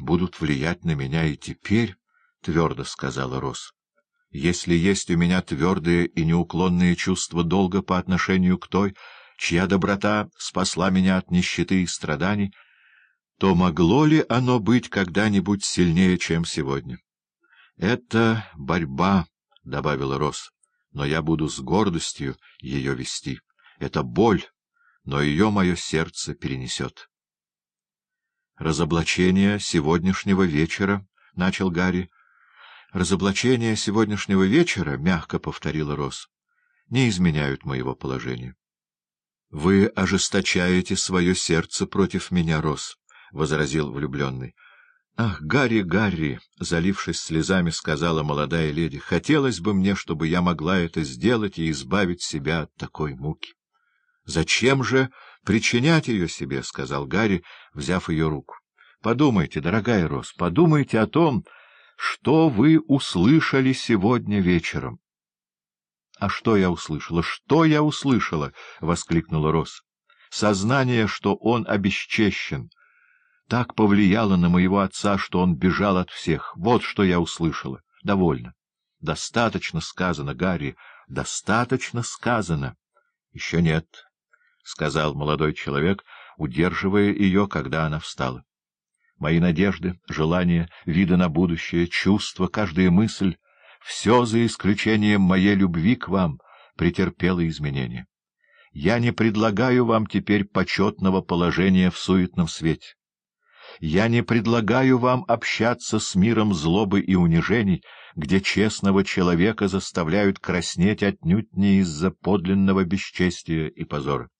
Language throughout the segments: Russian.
будут влиять на меня и теперь, — твердо сказала Рос. — Если есть у меня твердые и неуклонные чувства долга по отношению к той, чья доброта спасла меня от нищеты и страданий, то могло ли оно быть когда-нибудь сильнее, чем сегодня? — Это борьба, — добавила Рос, — но я буду с гордостью ее вести. Это боль, но ее мое сердце перенесет. «Разоблачение сегодняшнего вечера», — начал Гарри. «Разоблачение сегодняшнего вечера», — мягко повторила Рос, — «не изменяют моего положения». «Вы ожесточаете свое сердце против меня, Рос», — возразил влюбленный. «Ах, Гарри, Гарри!» — залившись слезами, сказала молодая леди. «Хотелось бы мне, чтобы я могла это сделать и избавить себя от такой муки». «Зачем же причинять ее себе?» — сказал Гарри, взяв ее руку. «Подумайте, дорогая Рос, подумайте о том, что вы услышали сегодня вечером». «А что я услышала? Что я услышала?» — воскликнула Рос. «Сознание, что он обесчещен» так повлияло на моего отца, что он бежал от всех. Вот что я услышала. Довольно. Достаточно сказано, Гарри, достаточно сказано. — Еще нет, — сказал молодой человек, удерживая ее, когда она встала. Мои надежды, желания, виды на будущее, чувства, каждая мысль — все за исключением моей любви к вам претерпело изменения. Я не предлагаю вам теперь почетного положения в суетном свете. Я не предлагаю вам общаться с миром злобы и унижений, где честного человека заставляют краснеть отнюдь не из-за подлинного бесчестия и позора.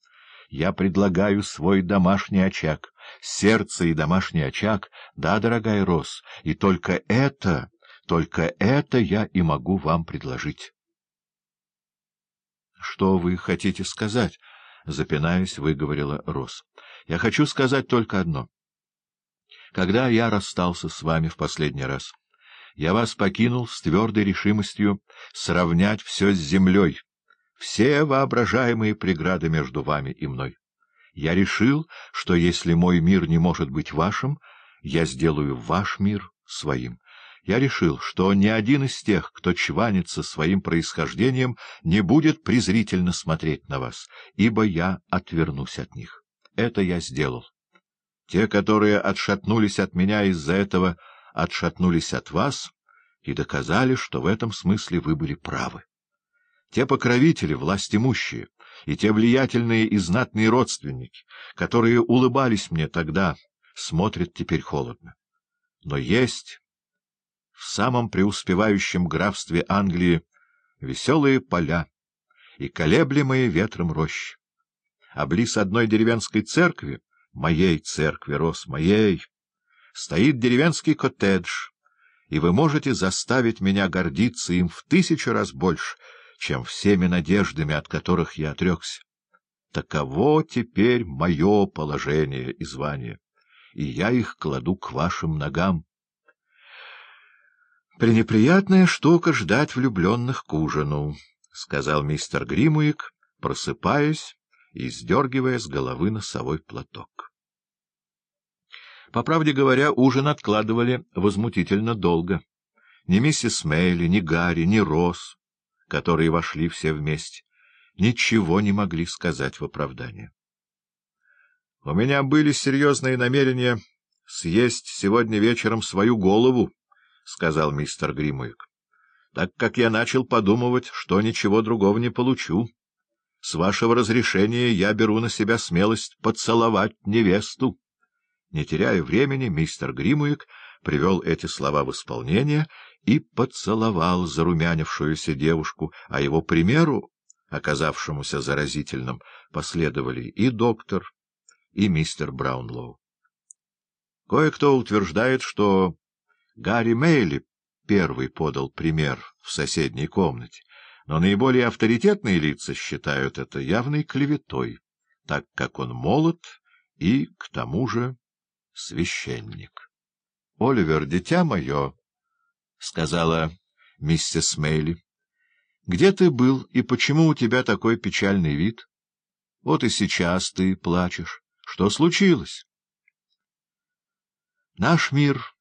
Я предлагаю свой домашний очаг, сердце и домашний очаг, да, дорогая Рос, и только это, только это я и могу вам предложить. — Что вы хотите сказать? — запинаясь, выговорила Рос. — Я хочу сказать только одно — когда я расстался с вами в последний раз, я вас покинул с твердой решимостью сравнять все с землей, все воображаемые преграды между вами и мной. Я решил, что если мой мир не может быть вашим, я сделаю ваш мир своим. Я решил, что ни один из тех, кто чванится своим происхождением, не будет презрительно смотреть на вас, ибо я отвернусь от них. Это я сделал. Те, которые отшатнулись от меня из-за этого, отшатнулись от вас и доказали, что в этом смысле вы были правы. Те покровители, властимущие, и те влиятельные и знатные родственники, которые улыбались мне тогда, смотрят теперь холодно. Но есть в самом преуспевающем графстве Англии веселые поля и колеблемые ветром рощи. А близ одной деревенской церкви моей церкви, Рос, моей, стоит деревенский коттедж, и вы можете заставить меня гордиться им в тысячу раз больше, чем всеми надеждами, от которых я отрекся. Таково теперь мое положение и звание, и я их кладу к вашим ногам. — Пренеприятная штука ждать влюбленных к ужину, — сказал мистер Гримуик, просыпаясь и сдергивая с головы носовой платок. По правде говоря, ужин откладывали возмутительно долго. Ни миссис Мейли, ни Гарри, ни Росс, которые вошли все вместе, ничего не могли сказать в оправдание. — У меня были серьезные намерения съесть сегодня вечером свою голову, — сказал мистер Гримуик, — так как я начал подумывать, что ничего другого не получу. С вашего разрешения я беру на себя смелость поцеловать невесту. Не теряя времени, мистер Гримуик привел эти слова в исполнение и поцеловал зарумянившуюся девушку, а его примеру, оказавшемуся заразительным, последовали и доктор, и мистер Браунлоу. Кое-кто утверждает, что Гарри Мейли первый подал пример в соседней комнате, но наиболее авторитетные лица считают это явной клеветой, так как он молод и, к тому же, священник. — Оливер, дитя мое, — сказала миссис Мейли, — где ты был и почему у тебя такой печальный вид? Вот и сейчас ты плачешь. Что случилось? Наш мир